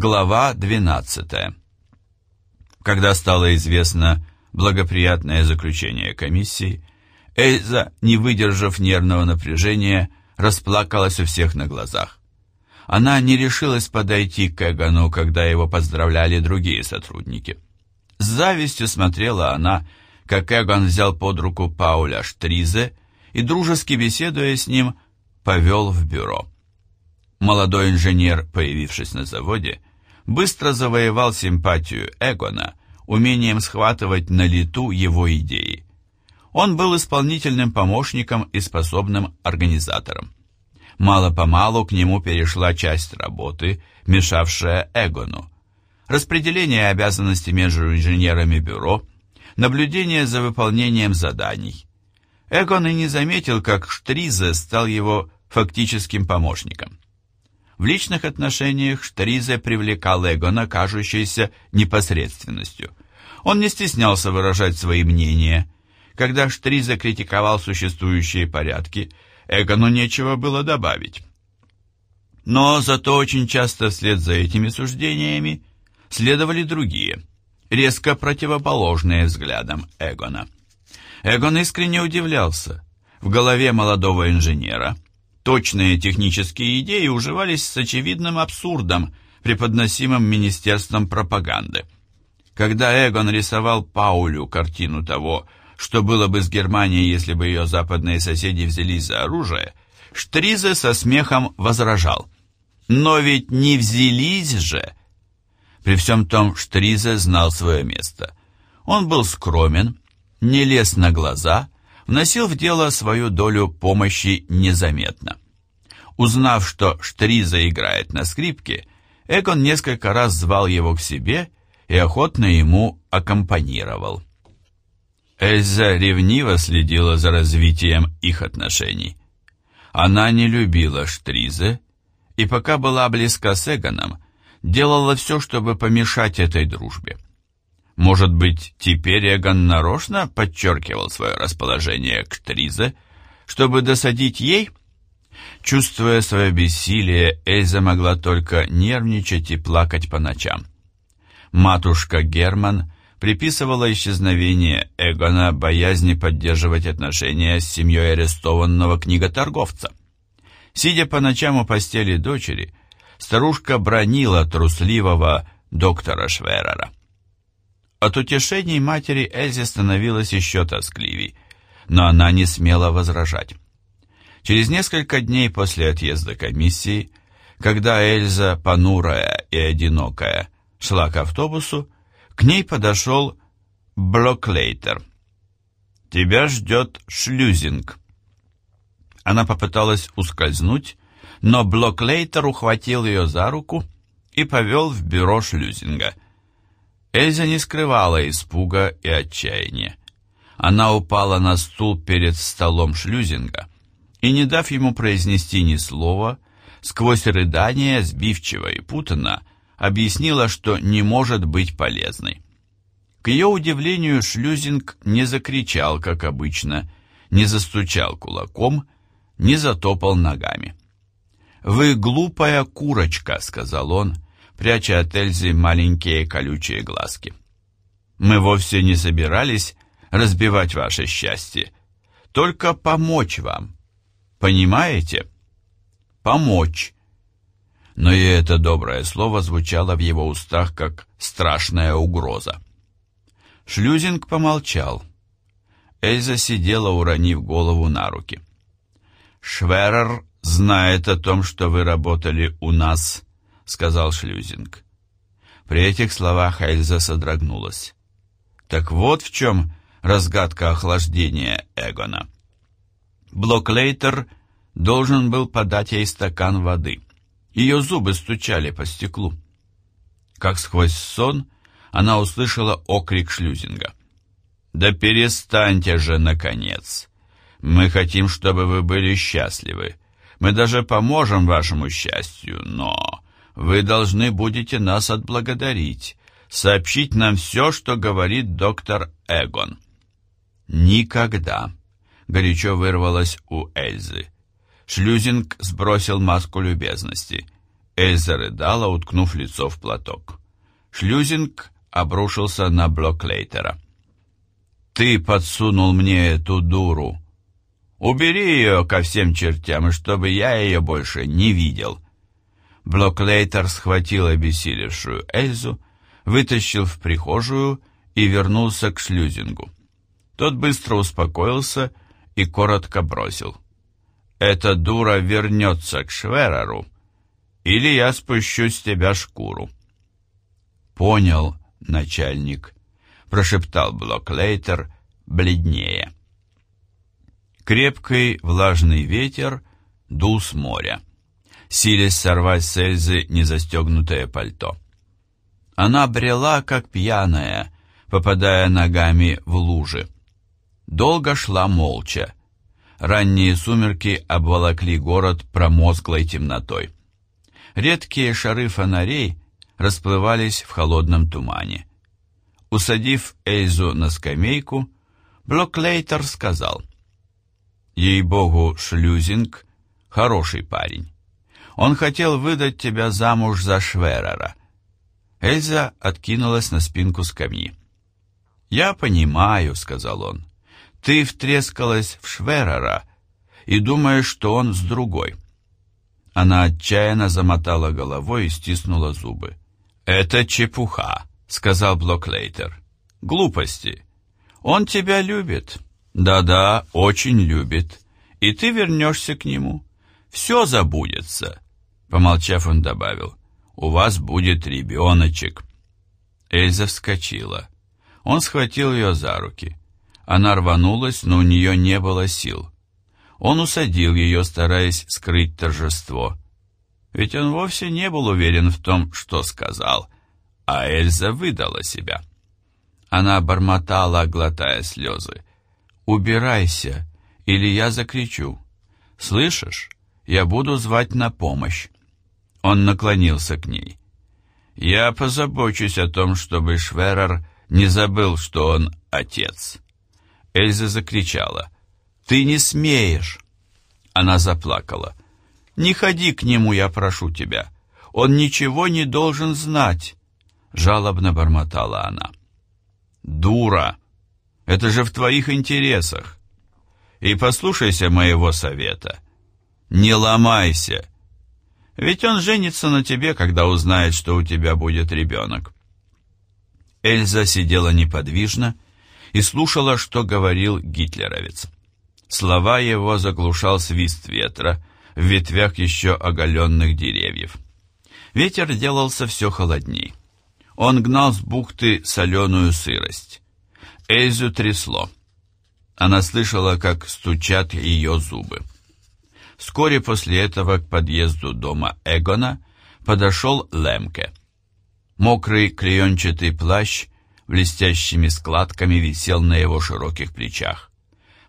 Глава 12. Когда стало известно благоприятное заключение комиссии, Эльза, не выдержав нервного напряжения, расплакалась у всех на глазах. Она не решилась подойти к Эгону, когда его поздравляли другие сотрудники. С завистью смотрела она, как Эгон взял под руку Пауля Штризе и, дружески беседуя с ним, повел в бюро. Молодой инженер, появившись на заводе, быстро завоевал симпатию Эгона умением схватывать на лету его идеи. Он был исполнительным помощником и способным организатором. Мало-помалу к нему перешла часть работы, мешавшая Эгону. Распределение обязанностей между инженерами бюро, наблюдение за выполнением заданий. Эгон и не заметил, как Штризе стал его фактическим помощником. В личных отношениях Штризе привлекал Эгона, кажущейся непосредственностью. Он не стеснялся выражать свои мнения. Когда Штризе критиковал существующие порядки, Эгону нечего было добавить. Но зато очень часто вслед за этими суждениями следовали другие, резко противоположные взглядам Эгона. Эгон искренне удивлялся. В голове молодого инженера – Точные технические идеи уживались с очевидным абсурдом, преподносимым Министерством пропаганды. Когда Эгон рисовал Паулю картину того, что было бы с Германией, если бы ее западные соседи взялись за оружие, Штризе со смехом возражал. «Но ведь не взялись же!» При всем том Штризе знал свое место. Он был скромен, не лез на глаза вносил в дело свою долю помощи незаметно. Узнав, что Штриза играет на скрипке, Эгон несколько раз звал его к себе и охотно ему аккомпанировал. Эльза ревниво следила за развитием их отношений. Она не любила Штризе, и пока была близка с Эгоном, делала все, чтобы помешать этой дружбе. Может быть, теперь Эгон нарочно подчеркивал свое расположение к Тризе, чтобы досадить ей? Чувствуя свое бессилие, Эльза могла только нервничать и плакать по ночам. Матушка Герман приписывала исчезновение Эгона боязни поддерживать отношения с семьей арестованного книготорговца. Сидя по ночам у постели дочери, старушка бронила трусливого доктора Шверера. От утешений матери Эльзе становилось еще тоскливей, но она не смела возражать. Через несколько дней после отъезда комиссии, когда Эльза, понурая и одинокая, шла к автобусу, к ней подошел Блоклейтер. «Тебя ждет шлюзинг». Она попыталась ускользнуть, но Блоклейтер ухватил ее за руку и повел в бюро шлюзинга – Эльза не скрывала испуга и отчаяния. Она упала на стул перед столом шлюзинга и, не дав ему произнести ни слова, сквозь рыдания, сбивчиво и путанно, объяснила, что не может быть полезной. К ее удивлению, шлюзинг не закричал, как обычно, не застучал кулаком, не затопал ногами. «Вы глупая курочка», — сказал он, — пряча от Эльзы маленькие колючие глазки. «Мы вовсе не собирались разбивать ваше счастье, только помочь вам. Понимаете? Помочь». Но и это доброе слово звучало в его устах, как страшная угроза. Шлюзинг помолчал. Эльза сидела, уронив голову на руки. «Шверер знает о том, что вы работали у нас сказал Шлюзинг. При этих словах Эльза содрогнулась. Так вот в чем разгадка охлаждения Эгона. Блоклейтер должен был подать ей стакан воды. Ее зубы стучали по стеклу. Как сквозь сон она услышала окрик Шлюзинга. «Да перестаньте же, наконец! Мы хотим, чтобы вы были счастливы. Мы даже поможем вашему счастью, но...» Вы должны будете нас отблагодарить, сообщить нам все, что говорит доктор Эгон». «Никогда», — горячо вырвалось у Эльзы. Шлюзинг сбросил маску любезности. Эльза рыдала, уткнув лицо в платок. Шлюзинг обрушился на Блоклейтера. «Ты подсунул мне эту дуру. Убери ее ко всем чертям, чтобы я ее больше не видел». Блоклейтер схватил обессилевшую Эльзу, вытащил в прихожую и вернулся к шлюзингу. Тот быстро успокоился и коротко бросил. «Эта дура вернется к Швереру, или я спущу с тебя шкуру». «Понял, начальник», — прошептал Блоклейтер, бледнее. Крепкий влажный ветер дул с моря, силясь сорвать с Эльзы незастегнутое пальто. Она брела, как пьяная, попадая ногами в лужи. Долго шла молча. Ранние сумерки обволокли город промозглой темнотой. Редкие шары фонарей расплывались в холодном тумане. Усадив Эльзу на скамейку, Блоклейтер сказал, «Ей-богу, Шлюзинг — хороший парень. Он хотел выдать тебя замуж за Шверера». Эльза откинулась на спинку скамьи. «Я понимаю», — сказал он, — «ты втрескалась в Шверера и думаешь, что он с другой». Она отчаянно замотала головой и стиснула зубы. «Это чепуха», — сказал Блоклейтер. «Глупости. Он тебя любит. Да-да, очень любит. И ты вернешься к нему. Все забудется». Помолчав, он добавил. «У вас будет ребеночек». Эльза вскочила. Он схватил ее за руки. Она рванулась, но у нее не было сил. Он усадил ее, стараясь скрыть торжество ведь он вовсе не был уверен в том, что сказал, а Эльза выдала себя. Она бормотала, глотая слезы. «Убирайся, или я закричу. Слышишь? Я буду звать на помощь». Он наклонился к ней. «Я позабочусь о том, чтобы Шверер не забыл, что он отец». Эльза закричала. «Ты не смеешь!» Она заплакала. Не ходи к нему, я прошу тебя. Он ничего не должен знать, жалобно бормотала она. Дура! Это же в твоих интересах. И послушайся моего совета. Не ломайся. Ведь он женится на тебе, когда узнает, что у тебя будет ребенок. Эльза сидела неподвижно и слушала, что говорил гитлеровец. Слова его заглушал свист ветра, в ветвях еще оголенных деревьев. Ветер делался все холодней. Он гнал с бухты соленую сырость. Эльзу трясло. Она слышала, как стучат ее зубы. Вскоре после этого к подъезду дома Эгона подошел Лемке. Мокрый клеенчатый плащ блестящими складками висел на его широких плечах.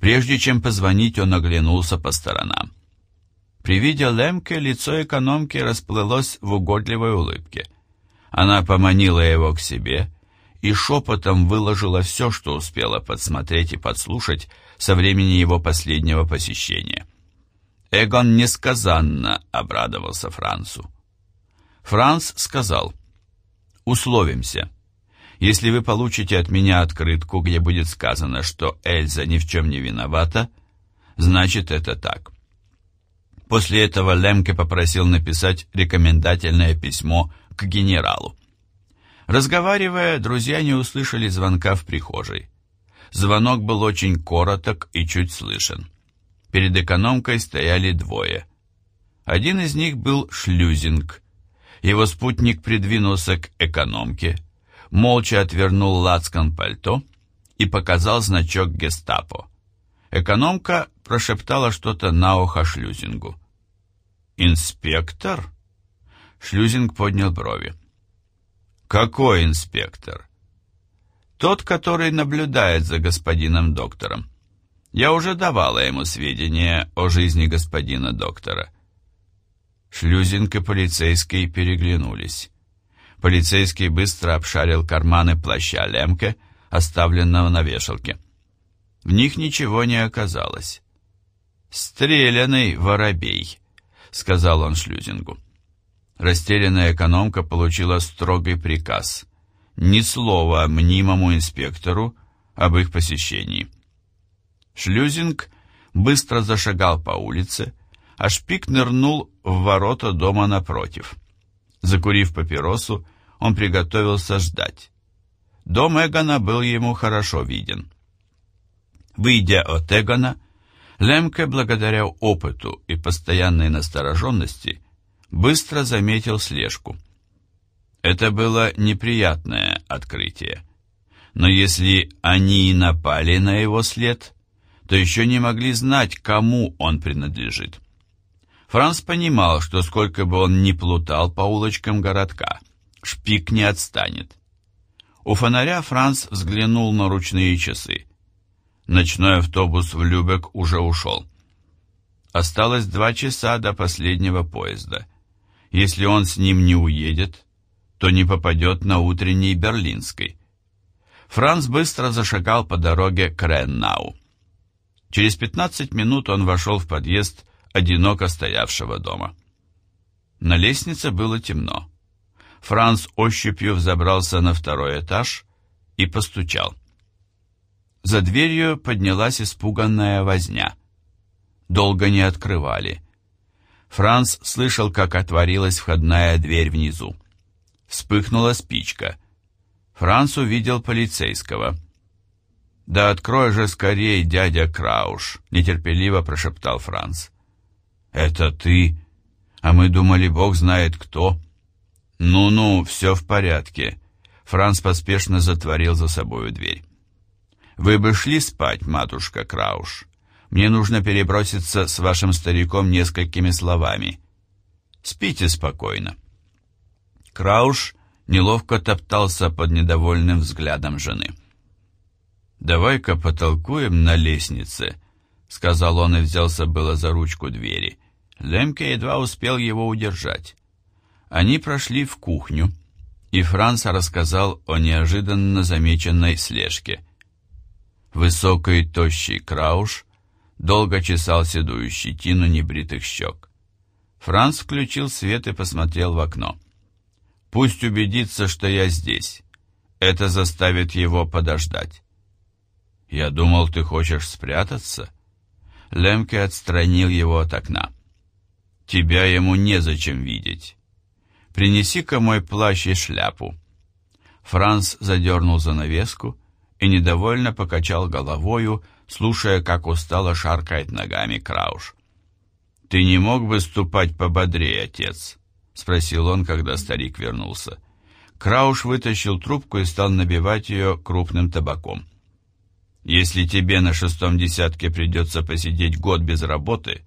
Прежде чем позвонить, он оглянулся по сторонам. При виде Лемке лицо экономки расплылось в угодливой улыбке. Она поманила его к себе и шепотом выложила все, что успела подсмотреть и подслушать со времени его последнего посещения. Эгон несказанно обрадовался Францу. Франц сказал, «Условимся. Если вы получите от меня открытку, где будет сказано, что Эльза ни в чем не виновата, значит это так. После этого Лемке попросил написать рекомендательное письмо к генералу. Разговаривая, друзья не услышали звонка в прихожей. Звонок был очень короток и чуть слышен. Перед экономкой стояли двое. Один из них был Шлюзинг. Его спутник придвинулся к экономке, молча отвернул лацкан пальто и показал значок гестапо. Экономка прошептала что-то на ухо Шлюзингу. «Инспектор?» Шлюзинг поднял брови. «Какой инспектор?» «Тот, который наблюдает за господином доктором. Я уже давала ему сведения о жизни господина доктора». Шлюзинг и полицейский переглянулись. Полицейский быстро обшарил карманы плаща Лемке, оставленного на вешалке. В них ничего не оказалось. «Стреляный воробей», сказал он Шлюзингу. Растерянная экономка получила строгий приказ. Ни слова мнимому инспектору об их посещении. Шлюзинг быстро зашагал по улице, а Шпик нырнул в ворота дома напротив. Закурив папиросу, он приготовился ждать. Дом Эгона был ему хорошо виден. Выйдя от Эгона, Лемке, благодаря опыту и постоянной настороженности, быстро заметил слежку. Это было неприятное открытие. Но если они напали на его след, то еще не могли знать, кому он принадлежит. Франц понимал, что сколько бы он ни плутал по улочкам городка, шпик не отстанет. У фонаря Франц взглянул на ручные часы. Ночной автобус в Любек уже ушел. Осталось два часа до последнего поезда. Если он с ним не уедет, то не попадет на утренний Берлинской. Франц быстро зашагал по дороге к Реннау. Через 15 минут он вошел в подъезд одиноко стоявшего дома. На лестнице было темно. Франц ощупью взобрался на второй этаж и постучал. За дверью поднялась испуганная возня. Долго не открывали. Франц слышал, как отворилась входная дверь внизу. Вспыхнула спичка. Франц увидел полицейского. «Да открой же скорей, дядя Крауш!» — нетерпеливо прошептал Франц. «Это ты? А мы думали, бог знает кто». «Ну-ну, все в порядке». Франц поспешно затворил за собою дверь. «Вы бы шли спать, матушка Крауш. Мне нужно переброситься с вашим стариком несколькими словами. Спите спокойно». Крауш неловко топтался под недовольным взглядом жены. «Давай-ка потолкуем на лестнице», — сказал он и взялся было за ручку двери. Лемке едва успел его удержать. Они прошли в кухню, и Франц рассказал о неожиданно замеченной слежке. Высокий тощий Крауш долго чесал седую щетину небритых щек. Франц включил свет и посмотрел в окно. «Пусть убедится, что я здесь. Это заставит его подождать». «Я думал, ты хочешь спрятаться?» Лемке отстранил его от окна. «Тебя ему незачем видеть. Принеси-ка мой плащ и шляпу». Франц задернул занавеску и недовольно покачал головою, слушая, как устало шаркает ногами Крауш. «Ты не мог бы ступать пободрее, отец?» — спросил он, когда старик вернулся. Крауш вытащил трубку и стал набивать ее крупным табаком. Если тебе на шестом десятке придется посидеть год без работы,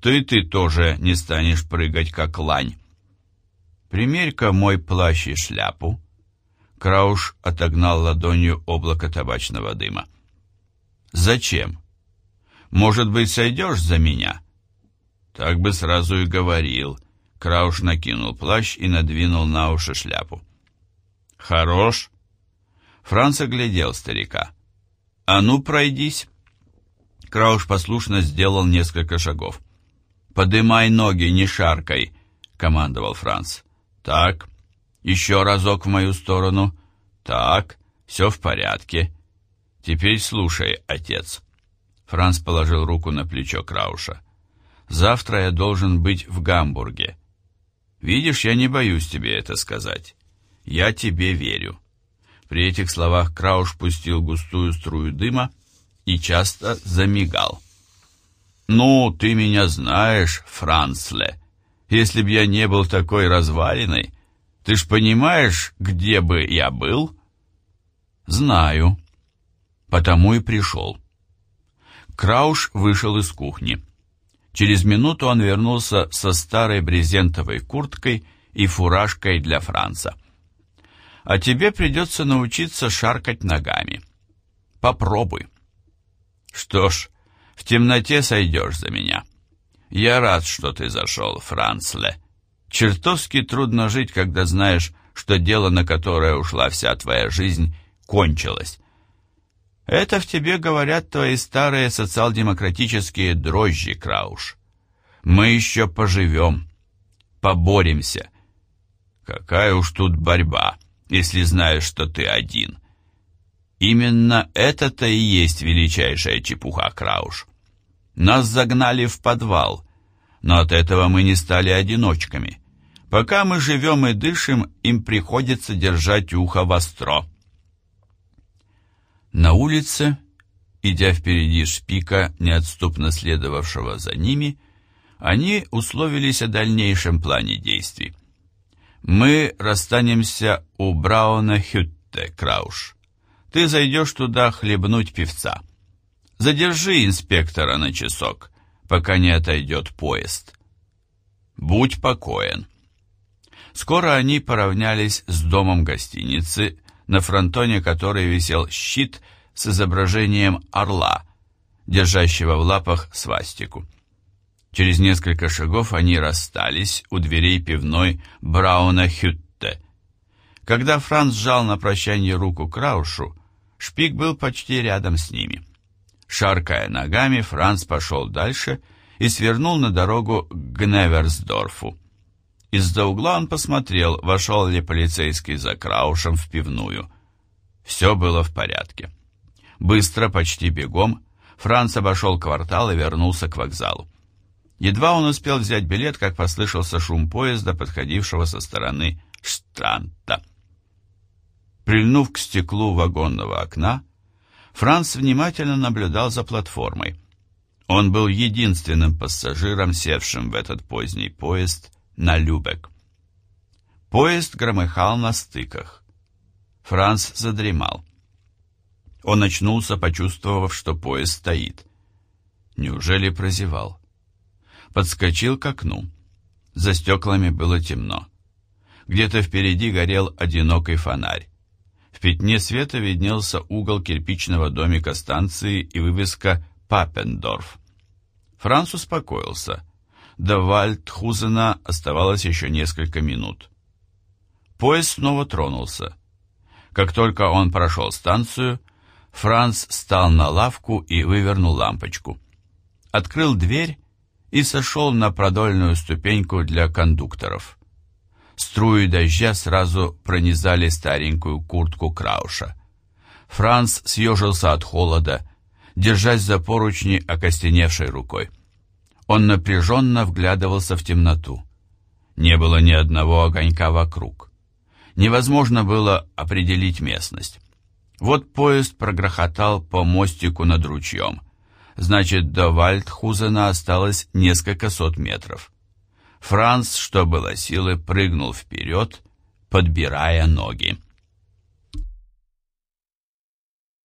то и ты тоже не станешь прыгать, как лань. Примерь-ка мой плащ и шляпу. Крауш отогнал ладонью облако табачного дыма. Зачем? Может быть, сойдешь за меня? Так бы сразу и говорил. Крауш накинул плащ и надвинул на уши шляпу. Хорош? Франц оглядел старика. «А ну, пройдись!» Крауш послушно сделал несколько шагов. «Подымай ноги, не шаркай!» — командовал Франц. «Так, еще разок в мою сторону. Так, все в порядке. Теперь слушай, отец». Франц положил руку на плечо Крауша. «Завтра я должен быть в Гамбурге. Видишь, я не боюсь тебе это сказать. Я тебе верю. При этих словах Крауш пустил густую струю дыма и часто замигал. «Ну, ты меня знаешь, Францле. Если б я не был такой развалиной, ты ж понимаешь, где бы я был?» «Знаю. Потому и пришел». Крауш вышел из кухни. Через минуту он вернулся со старой брезентовой курткой и фуражкой для Франца а тебе придется научиться шаркать ногами. Попробуй. Что ж, в темноте сойдешь за меня. Я рад, что ты зашел, Францле. Чертовски трудно жить, когда знаешь, что дело, на которое ушла вся твоя жизнь, кончилось. Это в тебе говорят твои старые социал-демократические дрожжи, Крауш. Мы еще поживем, поборемся, Какая уж тут борьба, если знаешь, что ты один. Именно это-то и есть величайшая чепуха, Крауш. Нас загнали в подвал, но от этого мы не стали одиночками. Пока мы живем и дышим, им приходится держать ухо востро. На улице, идя впереди шпика, неотступно следовавшего за ними, они условились о дальнейшем плане действий. «Мы расстанемся у Брауна Хютте, Крауш. Ты зайдешь туда хлебнуть певца. Задержи инспектора на часок, пока не отойдет поезд. Будь покоен». Скоро они поравнялись с домом гостиницы, на фронтоне которой висел щит с изображением орла, держащего в лапах свастику. Через несколько шагов они расстались у дверей пивной Брауна Хютте. Когда Франц сжал на прощание руку Краушу, Шпик был почти рядом с ними. Шаркая ногами, Франц пошел дальше и свернул на дорогу к Гневерсдорфу. Из-за угла он посмотрел, вошел ли полицейский за Краушем в пивную. Все было в порядке. Быстро, почти бегом, Франц обошел квартал и вернулся к вокзалу. Едва он успел взять билет, как послышался шум поезда, подходившего со стороны Штранта. Прильнув к стеклу вагонного окна, Франц внимательно наблюдал за платформой. Он был единственным пассажиром, севшим в этот поздний поезд на Любек. Поезд громыхал на стыках. Франц задремал. Он очнулся, почувствовав, что поезд стоит. Неужели прозевал? Подскочил к окну. За стеклами было темно. Где-то впереди горел одинокий фонарь. В пятне света виднелся угол кирпичного домика станции и вывеска «Паппендорф». Франц успокоился. До Вальдхузена оставалось еще несколько минут. Поезд снова тронулся. Как только он прошел станцию, Франц встал на лавку и вывернул лампочку. Открыл дверь и сошел на продольную ступеньку для кондукторов. Струи дождя сразу пронизали старенькую куртку Крауша. Франц съежился от холода, держась за поручни окостеневшей рукой. Он напряженно вглядывался в темноту. Не было ни одного огонька вокруг. Невозможно было определить местность. Вот поезд прогрохотал по мостику над ручьем. Значит, до Вальдхузена осталось несколько сот метров. Франц, что было силы, прыгнул вперед, подбирая ноги.